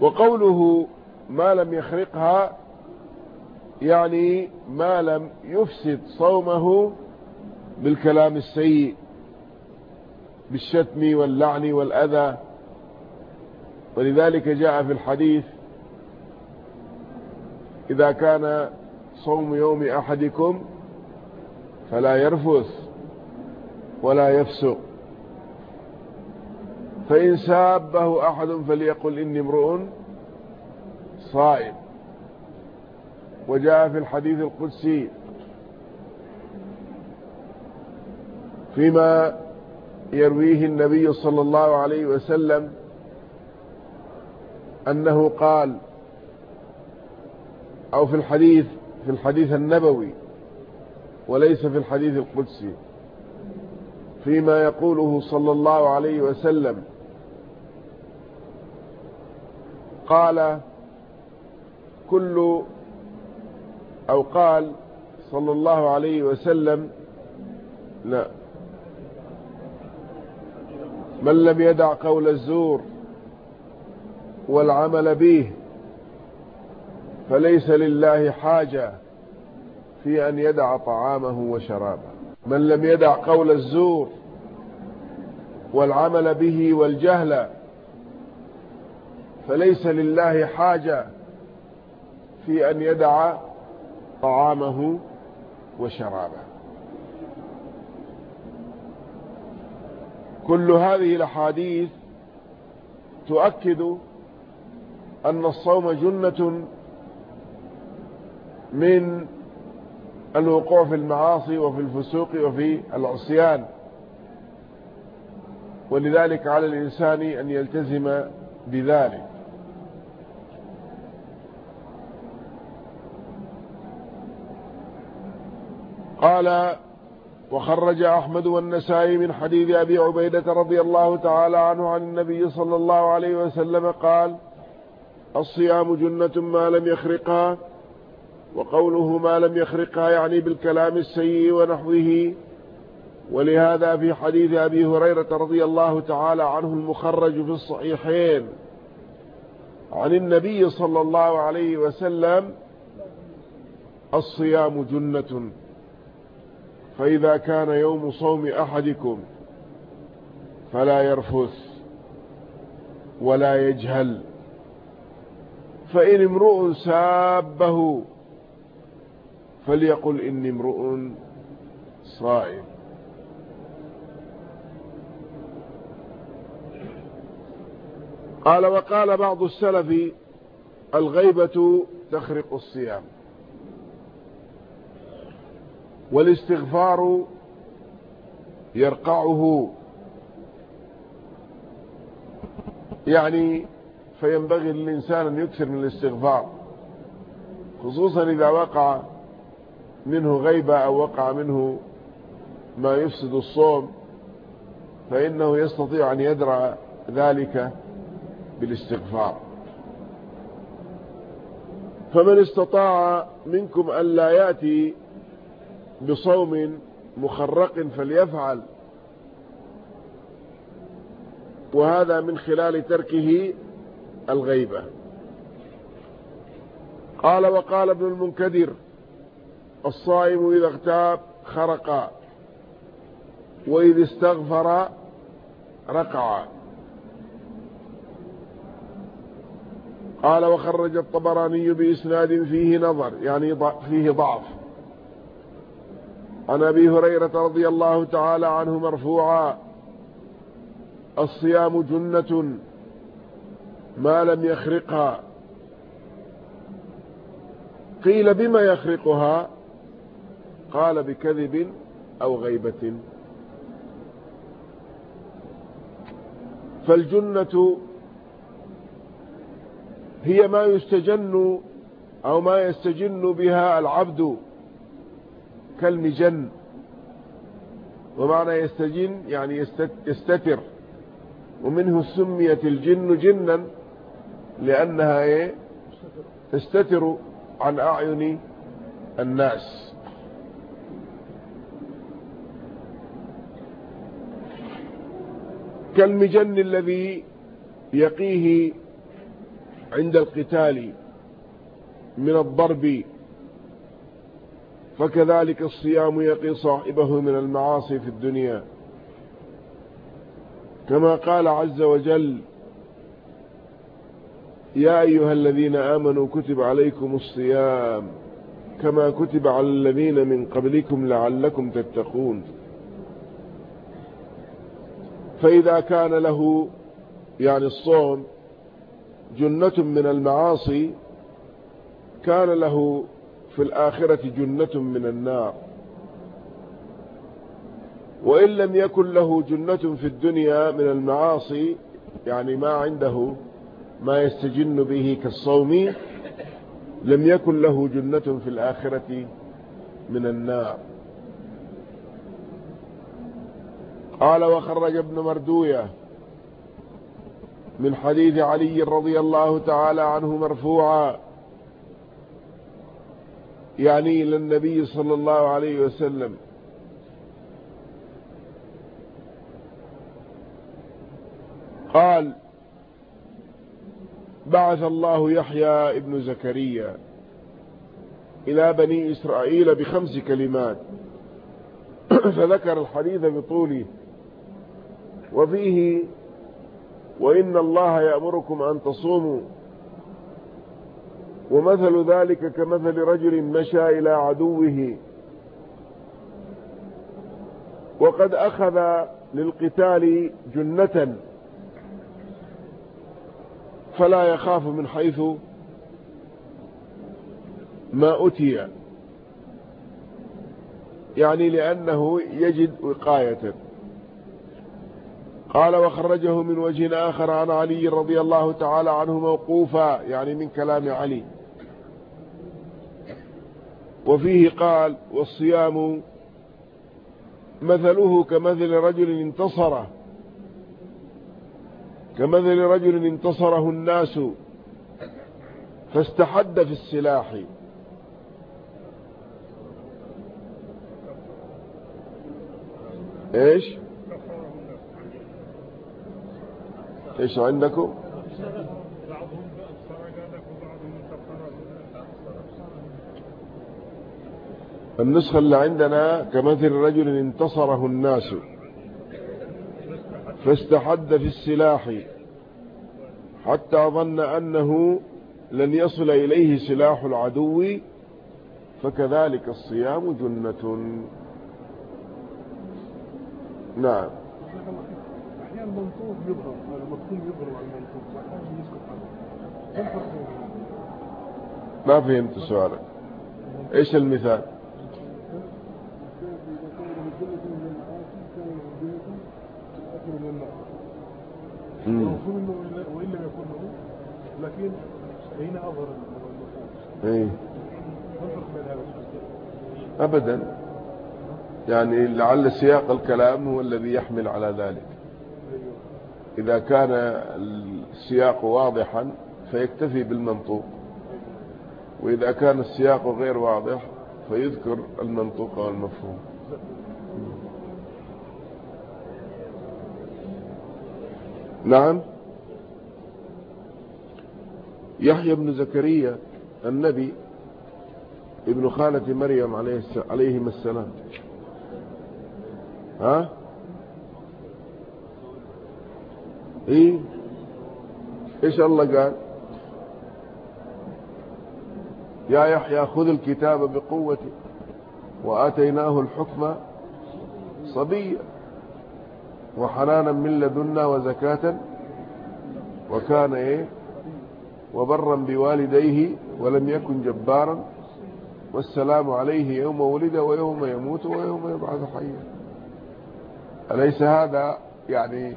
وقوله ما لم يخرقها يعني ما لم يفسد صومه بالكلام السيء. بالشتم واللعن والأذى. ولذلك جاء في الحديث إذا كان صوم يوم أحدكم فلا يرفث ولا يفسق. فإن سابه أحد فليقل إني امرؤ صائم. وجاء في الحديث القدسي فيما يرويه النبي صلى الله عليه وسلم أنه قال أو في الحديث في الحديث النبوي وليس في الحديث القدسي فيما يقوله صلى الله عليه وسلم قال كل أو قال صلى الله عليه وسلم لا من لم يدع قول الزور والعمل به فليس لله حاجة في أن يدع طعامه وشرابه. من لم يدع قول الزور والعمل به والجهل فليس لله حاجة في أن يدع طعامه وشرابه. كل هذه الأحاديث تؤكد أن الصوم جنة من الوقوع في المعاصي وفي الفسوق وفي العصيان. ولذلك على الإنسان أن يلتزم بذلك. قال وخرج أحمد والنسائي من حديث أبي عبيدة رضي الله تعالى عنه عن النبي صلى الله عليه وسلم قال الصيام جنة ما لم يخرقها وقوله ما لم يخرقها يعني بالكلام السيء ونحوه. ولهذا في حديث أبي هريرة رضي الله تعالى عنه المخرج في الصحيحين عن النبي صلى الله عليه وسلم الصيام جنة فإذا كان يوم صوم أحدكم فلا يرفث ولا يجهل. فإن امرؤ سابه فليقل إني امرؤ صائم. قال وقال بعض السلف الغيبة تخرق الصيام. والاستغفار يرقعه. يعني فينبغي للإنسان أن يكثر من الاستغفار خصوصا إذا وقع منه غيبة أو وقع منه ما يفسد الصوم فإنه يستطيع أن يدرع ذلك بالاستغفار. فمن استطاع منكم أن لا يأتي بصوم مخرق فليفعل. وهذا من خلال تركه الغيبة. قال وقال ابن المنكدر الصائم إذا اغتاب خرق وإذا استغفر رقع. قال وخرج الطبراني بإسناد فيه نظر يعني فيه ضعف. عن أبي هريرة رضي الله تعالى عنه مرفوعا الصيام جنة ما لم يخرقها. قيل بما يخرقها؟ قال بكذب أو غيبة. فالجنة هي ما يستجن أو ما يستجن بها العبد. كالمجن. ومعنى يستجن يعني يستتر. ومنه سميت الجن جنا لأنها إيه؟ تستتر عن أعين الناس. كالمجن الذي يقيه عند القتال من الضرب فكذلك الصيام يقي صاحبه من المعاصي في الدنيا. كما قال عز وجل يا أيها الذين آمنوا كتب عليكم الصيام كما كتب على الذين من قبلكم لعلكم تتقون. فإذا كان له يعني الصوم جنة من المعاصي كان له في الآخرة جنة من النار. وإن لم يكن له جنة في الدنيا من المعاصي يعني ما عنده ما يستجن به كالصوم لم يكن له جنة في الآخرة من النار. قال وخرج ابن مردوية من حديث علي رضي الله تعالى عنه مرفوعا يعني إلى النبي صلى الله عليه وسلم. قال بعث الله يحيى ابن زكريا إلى بني إسرائيل بخمس كلمات. فذكر الحديث بطوله. وفيه وإن الله يأمركم أن تصوموا. ومثل ذلك كمثل رجل مشى إلى عدوه. وقد أخذ للقتال جنة. فلا يخاف من حيث ما أتي. يعني لأنه يجد وقاية. قال وخرجه من وجه آخر عن علي رضي الله تعالى عنه موقوفا يعني من كلام علي. وفيه قال والصيام مثله كمثل رجل انتصر كمثل رجل انتصره الناس فاستحد في السلاح. إيش؟ إيش عندكم؟ النسخة اللي عندنا كمثل رجل انتصره الناس فاستحد في السلاح حتى ظن أنه لن يصل إليه سلاح العدو فكذلك الصيام جنة. نعم. يظهر على المنطوق واحيانا يسكت عنه. ما فهمت سؤالك. إيش المثال؟ المفهوم إنه وإن لم يكن له لكن هنا أظهر إيه. ابدا. يعني لعل سياق الكلام هو الذي يحمل على ذلك. إذا كان السياق واضحا فيكتفي بالمنطوق. وإذا كان السياق غير واضح فيذكر المنطوق والمفهوم. نعم. يحيى بن زكريا النبي ابن خالة مريم عليهما السلام. ها؟ إيه إيش الله قال؟ يا يحيى خذ الكتاب بقوة وآتيناه الحكم صبيا. وحنانا من لدنا وزكاة وكان إيه؟ وبرا بوالديه ولم يكن جبارا والسلام عليه يوم ولد ويوم يموت ويوم يبعث حيا. أليس هذا يعني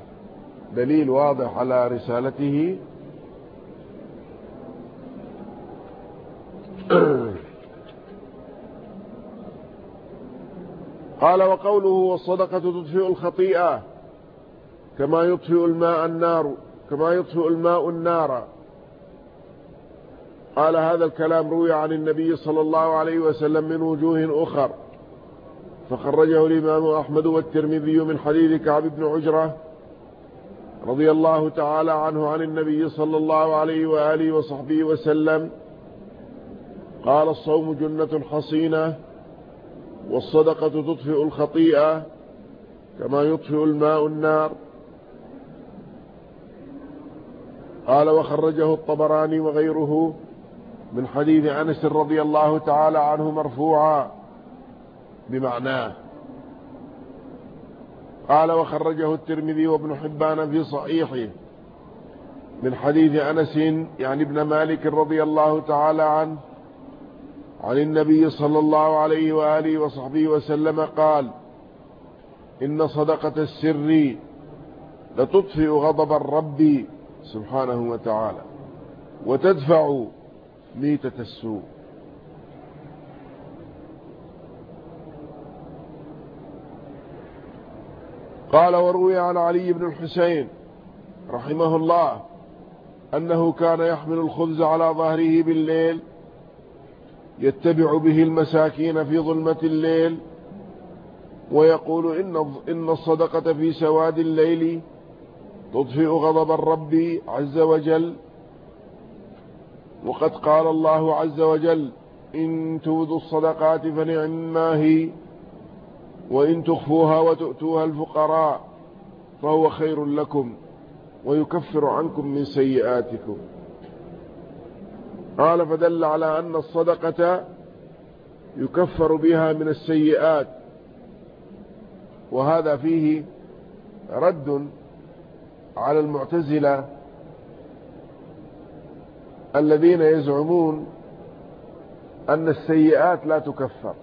دليل واضح على رسالته؟ قال وقوله والصدقة تطفئ الخطيئة. كما يطفئ الماء النار كما يطفئ الماء النار. قال هذا الكلام روي عن النبي صلى الله عليه وسلم من وجوه أخر. فخرجه الإمام أحمد والترمذي من حديث كعب بن عجرة رضي الله تعالى عنه عن النبي صلى الله عليه وآله وصحبه وسلم. قال الصوم جنة حصينة والصدقة تطفئ الخطيئة كما يطفئ الماء النار. قال وخرجه الطبراني وغيره من حديث أنس رضي الله تعالى عنه مرفوعا بمعناه. قال وخرجه الترمذي وابن حبان في صحيحه من حديث أنس يعني ابن مالك رضي الله تعالى عنه عن النبي صلى الله عليه وآله وصحبه وسلم قال إن صدقة السر لتطفئ غضب الرب سبحانه وتعالى وتدفع ميتة السوء. قال وروي عن علي بن الحسين رحمه الله أنه كان يحمل الخبز على ظهره بالليل يتبع به المساكين في ظلمة الليل ويقول إن, الصدقة في سواد الليل تطفئ غضب الرب عز وجل. وقد قال الله عز وجل إن تودوا الصدقات فنعم ما هي وإن تخفوها وتؤتوها الفقراء فهو خير لكم ويكفر عنكم من سيئاتكم. قال فدل على أن الصدقة يكفر بها من السيئات. وهذا فيه رد على المعتزلة الذين يزعمون أن السيئات لا تكفر.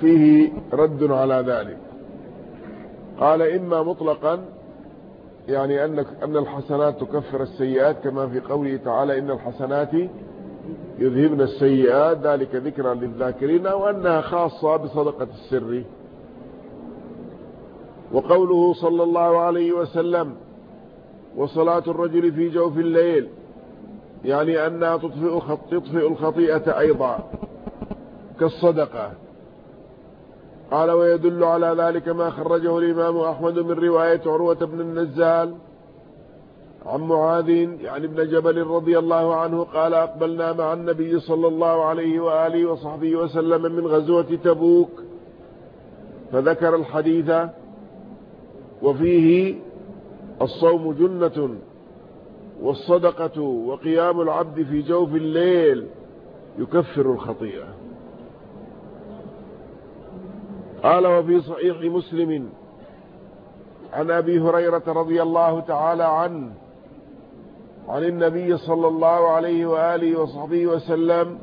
فيه رد على ذلك. قال إما مطلقا يعني أن أن الحسنات تكفر السيئات كما في قوله تعالى إن الحسنات يذهبن السيئات ذلك ذكرى للذاكرين وأنها خاصة بصدقة السر. وقوله صلى الله عليه وسلم وصلاة الرجل في جوف الليل يعني أنها تطفئ, تطفئ الخطيئة أيضا كالصدقة. قال ويدل على ذلك ما خرجه الإمام أحمد من رواية عروة بن النزال عن معاذ يعني ابن جبل رضي الله عنه قال أقبلنا مع النبي صلى الله عليه وآله وصحبه وسلم من غزوة تبوك. فذكر الحديث وفيه الصوم جنة والصدقة وقيام العبد في جوف الليل يكفر الخطيئة. قال وفي صحيح مسلم عن أبي هريرة رضي الله تعالى عنه عن النبي صلى الله عليه وآله وصحبه وسلم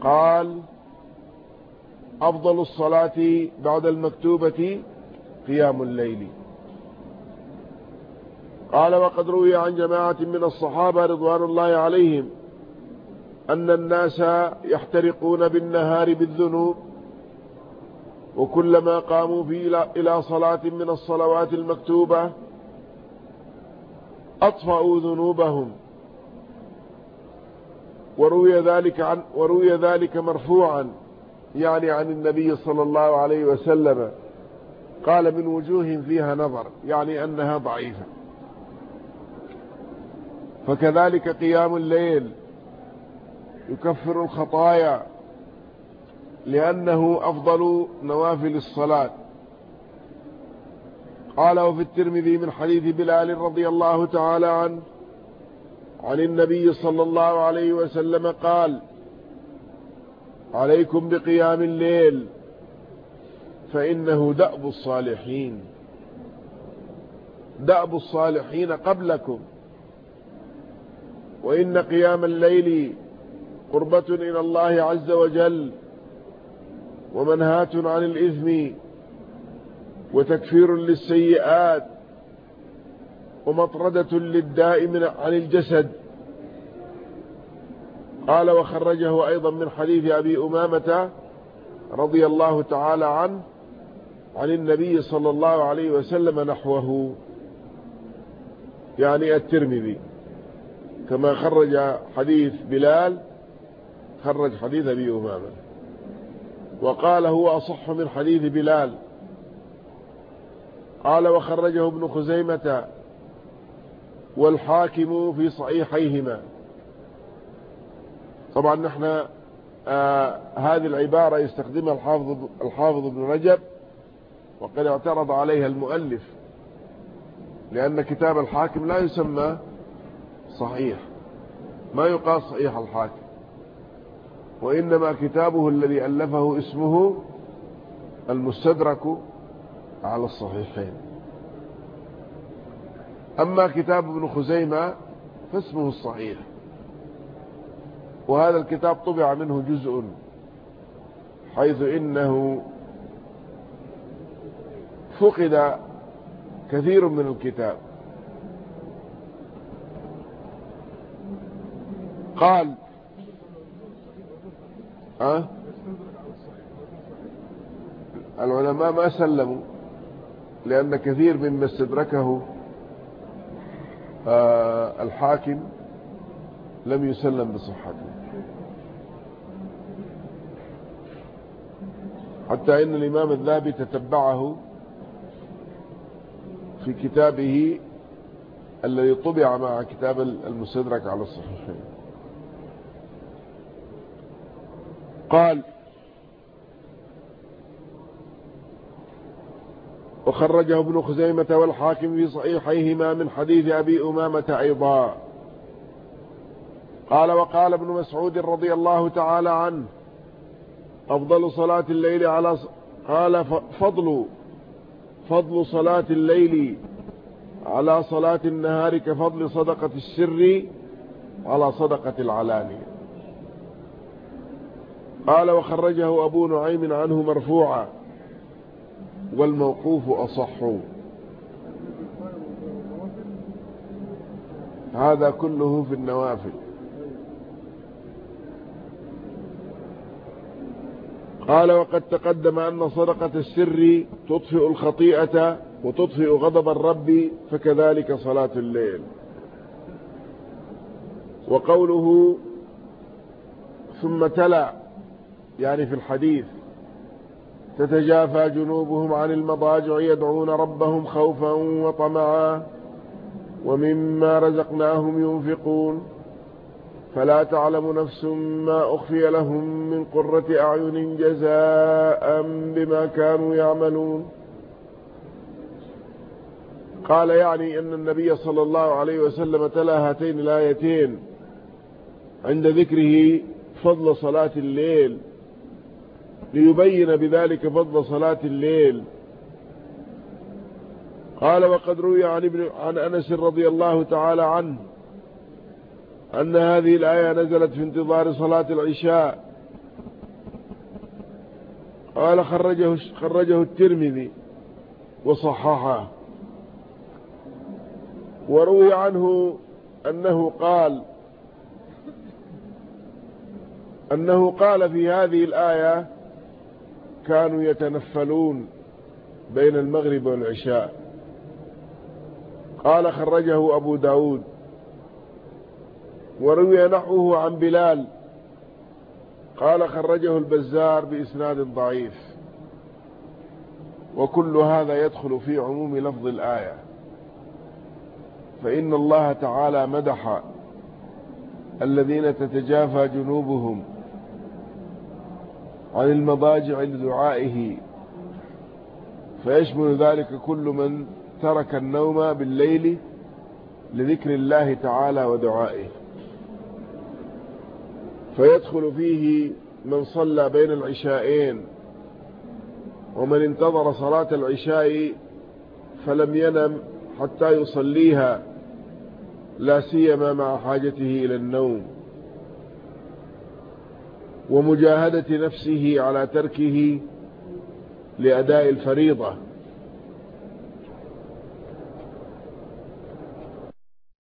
قال أفضل الصلاة بعد المكتوبة قيام الليل. قال وقد روي عن جماعة من الصحابة رضوان الله عليهم أن الناس يحترقون بالنهار بالذنوب وكلما قاموا في إلى صلاة من الصلوات المكتوبة أطفأوا ذنوبهم. وروي ذلك عن وروي ذلك مرفوعا يعني عن النبي صلى الله عليه وسلم. قال من وجوه فيها نظر يعني أنها ضعيفة. فكذلك قيام الليل يكفر الخطايا لأنه أفضل نوافل الصلاة. قال وفي الترمذي من حديث بلال رضي الله تعالى عنه عن النبي صلى الله عليه وسلم قال عليكم بقيام الليل فإنه دأب الصالحين. دأب الصالحين قبلكم. وإن قيام الليل قربة إلى الله عز وجل ومنهاة عن الإثم وتكفير للسيئات ومطردة للداء عن الجسد. قال وخرجه أيضا من حديث أبي أمامة رضي الله تعالى عنه عن النبي صلى الله عليه وسلم نحوه يعني الترمذي. كما خرج حديث بلال خرج حديث أبي أمامة. وقال هو أصح من حديث بلال. قال وخرجه ابن خزيمة والحاكم في صحيحيهما. طبعا نحن آه هذه العبارة يستخدمها الحافظ, الحافظ ابن رجب. وقد اعترض عليها المؤلف لأن كتاب الحاكم لا يسمى صحيح ما يقال صحيح الحاكم وإنما كتابه الذي ألفه اسمه المستدرك على الصحيحين. أما كتاب ابن خزيمة فاسمه الصحيح وهذا الكتاب طبع منه جزء حيث إنه فقد كثير من الكتاب قال أه؟ العلماء ما سلموا لأن كثير مما استدركه آه الحاكم لم يسلم بصحته حتى إن الإمام الذهبي تتبعه في كتابه الذي طبع مع كتاب المستدرك على الصحيحين. قال وخرجه ابن خزيمة والحاكم في صحيحيهما من حديث أبي أمامة أيضا. قال وقال ابن مسعود رضي الله تعالى عنه أفضل صلاة الليل على قال فضل فضل صلاة الليل على صلاة النهار كفضل صدقة السر على صدقة العلانية. قال وخرجه أبو نعيم عنه مرفوعا والموقوف أصح. هذا كله في النوافل. قال وقد تقدم أن صدقة السر تطفئ الخطيئة وتطفئ غضب الرب فكذلك صلاة الليل. وقوله ثم تلا يعني في الحديث تتجافى جنوبهم عن المضاجع يدعون ربهم خوفا وطمعا ومما رزقناهم ينفقون. فلا تعلم نفس ما أخفي لهم من قرة أعين جزاء بما كانوا يعملون. قال يعني أن النبي صلى الله عليه وسلم تلا هاتين الآيتين عند ذكره فضل صلاة الليل ليبين بذلك فضل صلاة الليل. قال وقد روي عن, ابن عن أنس رضي الله تعالى عنه أن هذه الآية نزلت في انتظار صلاة العشاء. قال خرجه, خرجه الترمذي وصححه. وروي عنه أنه قال أنه قال في هذه الآية كانوا يتنفلون بين المغرب والعشاء قال خرجه أبو داود وروي نحوه عن بلال قال خرجه البزار بإسناد ضعيف. وكل هذا يدخل في عموم لفظ الآية. فإن الله تعالى مدح الذين تتجافى جنوبهم عن المضاجع لدعائه. فيشمل ذلك كل من ترك النوم بالليل لذكر الله تعالى ودعائه. فيدخل فيه من صلى بين العشاءين ومن انتظر صلاة العشاء فلم ينم حتى يصليها لا سيما مع حاجته إلى النوم. ومجاهدة نفسه على تركه لأداء الفريضة.